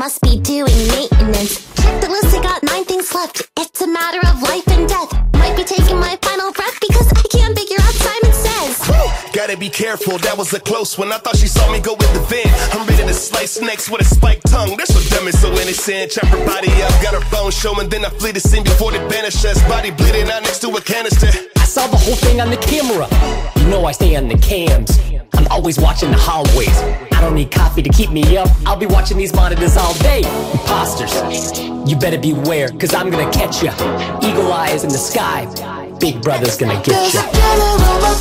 must be doing maintenance. Check the list, I got nine things left. It's a matter of life be careful, that was a close one. I thought she saw me go with the van. I'm ready to slice snakes with a spiked tongue. That's what them is so innocent. Chop her body up, got her bone showing. Then I flee the scene before they banish us. Body bleeding out next to a canister. I saw the whole thing on the camera. You know I stay on the cams. I'm always watching the hallways. I don't need coffee to keep me up. I'll be watching these monitors all day. Imposters, you better beware, cause I'm gonna catch ya. Eagle eyes in the sky. Big brother's gonna get There's ya.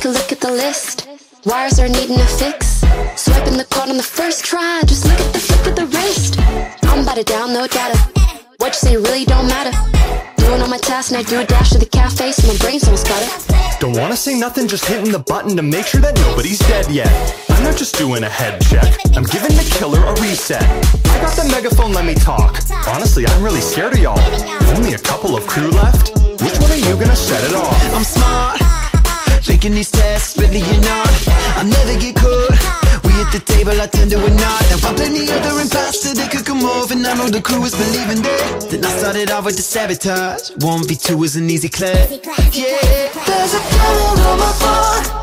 Take a look at the list. Wires are needing a fix. Swiping the card on the first try. Just look at the flip of the wrist. I'm about to download data. What you say really don't matter. Doing all my tasks and I do a dash to the cafe so my brain's don't it. Don't wanna say nothing, just hitting the button to make sure that nobody's dead yet. I'm not just doing a head check, I'm giving the killer a reset. I got the megaphone, let me talk. Honestly, I'm really scared of y'all. Only a couple of crew left? Which one are you gonna set it off? I'm smart. Taking these tests, really you're not. I'll never get caught. We at the table, I tend to nod. Now I'm plenty other imposter they could come over and I know the crew is believing that. Then I started off with the sabotage. One v two is an easy clap. Yeah, there's a killer on my phone.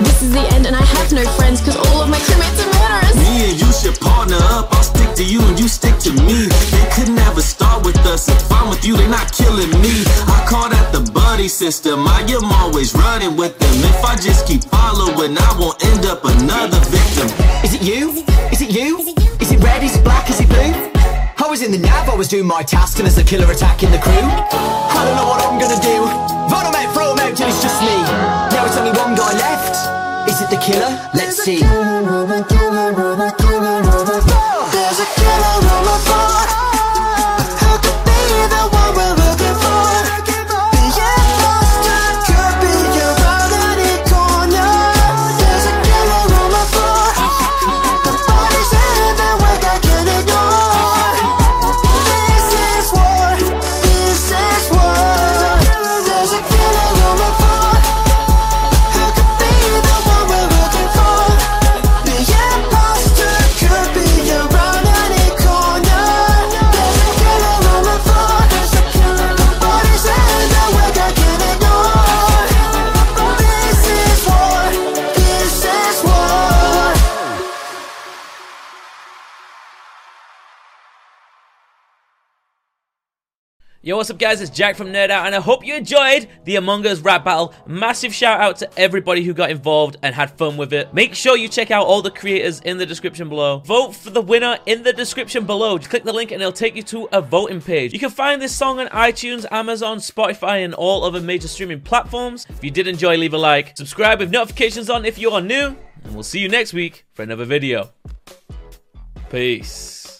This is the end, and I have no friends, cause all of my crewmates are murderers. Me and you should partner up. I'll stick to you and you stick to me. They couldn't never start with us. If I'm with you, they're not killing me. I call that the buddy system. I am always running with them. If I just keep following, I won't end up another victim. Is it you? Is it you? Is it red? Is it black? Is it blue? I was in the nav, I was doing my task, and there's a killer attacking the crew. I don't know what I'm gonna do. Vote him out, throw him out till killer? Let's see. Yo, what's up, guys? It's Jack from Nerd Out, and I hope you enjoyed the Among Us rap battle. Massive shout out to everybody who got involved and had fun with it. Make sure you check out all the creators in the description below. Vote for the winner in the description below. Just click the link and it'll take you to a voting page. You can find this song on iTunes, Amazon, Spotify, and all other major streaming platforms. If you did enjoy, leave a like. Subscribe with notifications on if you are new, and we'll see you next week for another video. Peace.